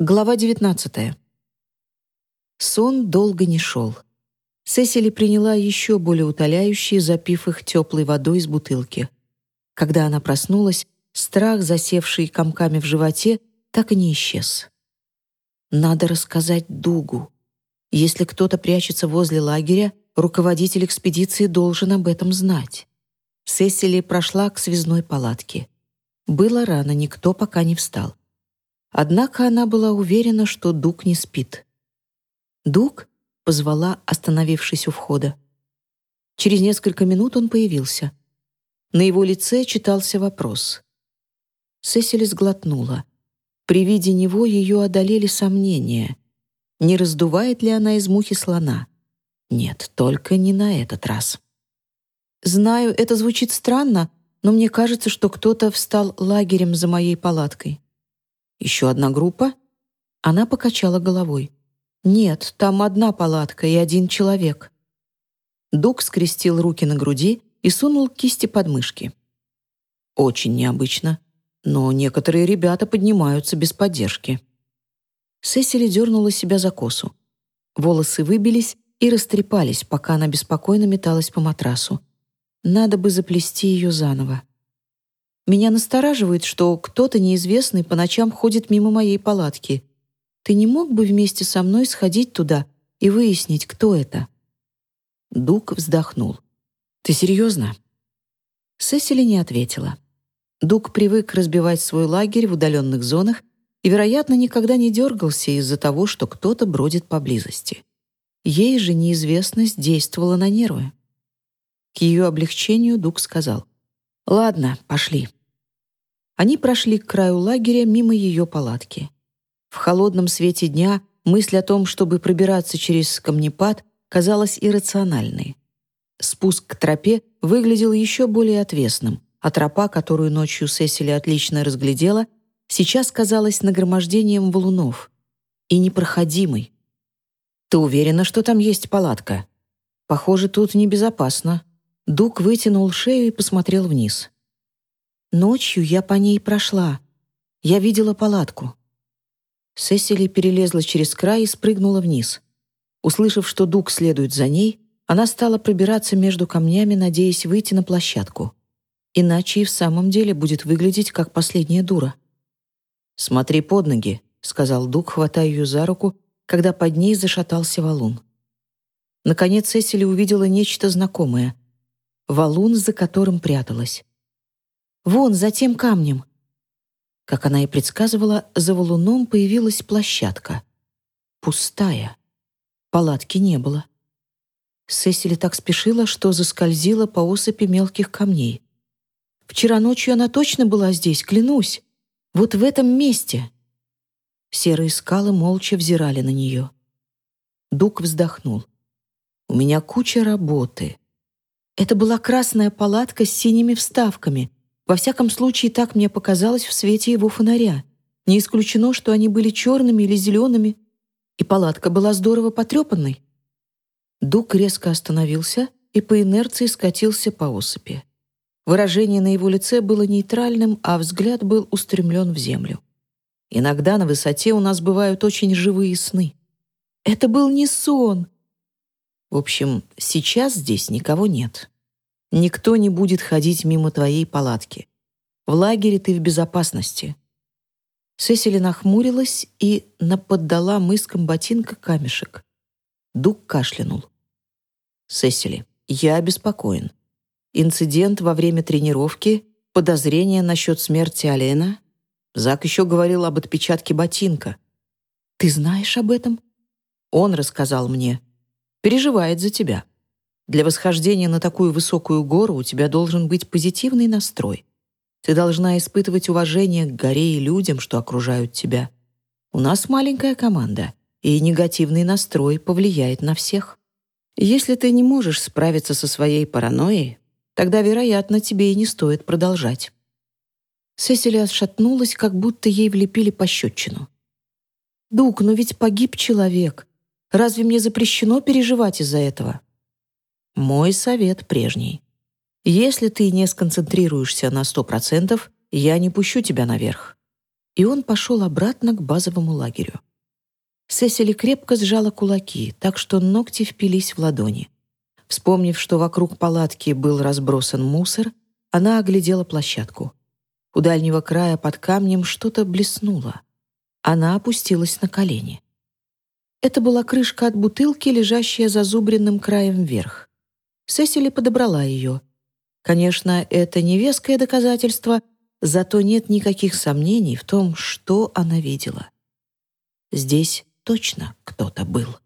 Глава 19. Сон долго не шел. Сесили приняла еще более утоляющие, запив их теплой водой из бутылки. Когда она проснулась, страх, засевший комками в животе, так и не исчез. Надо рассказать Дугу. Если кто-то прячется возле лагеря, руководитель экспедиции должен об этом знать. Сесили прошла к связной палатке. Было рано, никто пока не встал. Однако она была уверена, что Дук не спит. «Дук?» — позвала, остановившись у входа. Через несколько минут он появился. На его лице читался вопрос. Сесили сглотнула. При виде него ее одолели сомнения. Не раздувает ли она из мухи слона? Нет, только не на этот раз. «Знаю, это звучит странно, но мне кажется, что кто-то встал лагерем за моей палаткой». Еще одна группа? Она покачала головой. Нет, там одна палатка и один человек. Дук скрестил руки на груди и сунул кисти под мышки. Очень необычно, но некоторые ребята поднимаются без поддержки. Сесили дернула себя за косу. Волосы выбились и растрепались, пока она беспокойно металась по матрасу. Надо бы заплести ее заново. Меня настораживает, что кто-то неизвестный по ночам ходит мимо моей палатки. Ты не мог бы вместе со мной сходить туда и выяснить, кто это?» Дук вздохнул. «Ты серьезно?» Сесили не ответила. Дук привык разбивать свой лагерь в удаленных зонах и, вероятно, никогда не дергался из-за того, что кто-то бродит поблизости. Ей же неизвестность действовала на нервы. К ее облегчению Дук сказал, «Ладно, пошли». Они прошли к краю лагеря мимо ее палатки. В холодном свете дня мысль о том, чтобы пробираться через камнепад, казалась иррациональной. Спуск к тропе выглядел еще более отвесным, а тропа, которую ночью Сесили отлично разглядела, сейчас казалась нагромождением валунов и непроходимой. «Ты уверена, что там есть палатка?» «Похоже, тут небезопасно». Дук вытянул шею и посмотрел вниз. Ночью я по ней прошла. Я видела палатку. Сесили перелезла через край и спрыгнула вниз. Услышав, что Дуг следует за ней, она стала пробираться между камнями, надеясь выйти на площадку. Иначе и в самом деле будет выглядеть как последняя дура. «Смотри под ноги», — сказал Дуг, хватая ее за руку, когда под ней зашатался валун. Наконец Сесили увидела нечто знакомое. Валун, за которым пряталась. Вон, за тем камнем». Как она и предсказывала, за валуном появилась площадка. Пустая. Палатки не было. Сесили так спешила, что заскользила по осыпи мелких камней. «Вчера ночью она точно была здесь, клянусь. Вот в этом месте». Серые скалы молча взирали на нее. Дук вздохнул. «У меня куча работы». Это была красная палатка с синими вставками, во всяком случае, так мне показалось в свете его фонаря. Не исключено, что они были черными или зелеными. И палатка была здорово потрепанной. Дук резко остановился и по инерции скатился по осыпи. Выражение на его лице было нейтральным, а взгляд был устремлен в землю. Иногда на высоте у нас бывают очень живые сны. Это был не сон. В общем, сейчас здесь никого нет. Никто не будет ходить мимо твоей палатки. В лагере ты в безопасности». Сесили нахмурилась и наподдала мыском ботинка камешек. Дуг кашлянул. «Сесили, я обеспокоен. Инцидент во время тренировки, подозрение насчет смерти Алена. Зак еще говорил об отпечатке ботинка. Ты знаешь об этом?» Он рассказал мне. Переживает за тебя. Для восхождения на такую высокую гору у тебя должен быть позитивный настрой. Ты должна испытывать уважение к горе и людям, что окружают тебя. У нас маленькая команда, и негативный настрой повлияет на всех. Если ты не можешь справиться со своей паранойей, тогда, вероятно, тебе и не стоит продолжать». Сесили отшатнулась, как будто ей влепили пощечину. «Дук, но ведь погиб человек. Разве мне запрещено переживать из-за этого?» Мой совет прежний. Если ты не сконцентрируешься на сто процентов, я не пущу тебя наверх. и он пошел обратно к базовому лагерю. Сесили крепко сжала кулаки, так что ногти впились в ладони. Вспомнив, что вокруг палатки был разбросан мусор, она оглядела площадку. У дальнего края под камнем что-то блеснуло. Она опустилась на колени. Это была крышка от бутылки, лежащая зазубренным краем вверх. Сесили подобрала ее. Конечно, это не веское доказательство, зато нет никаких сомнений в том, что она видела. Здесь точно кто-то был.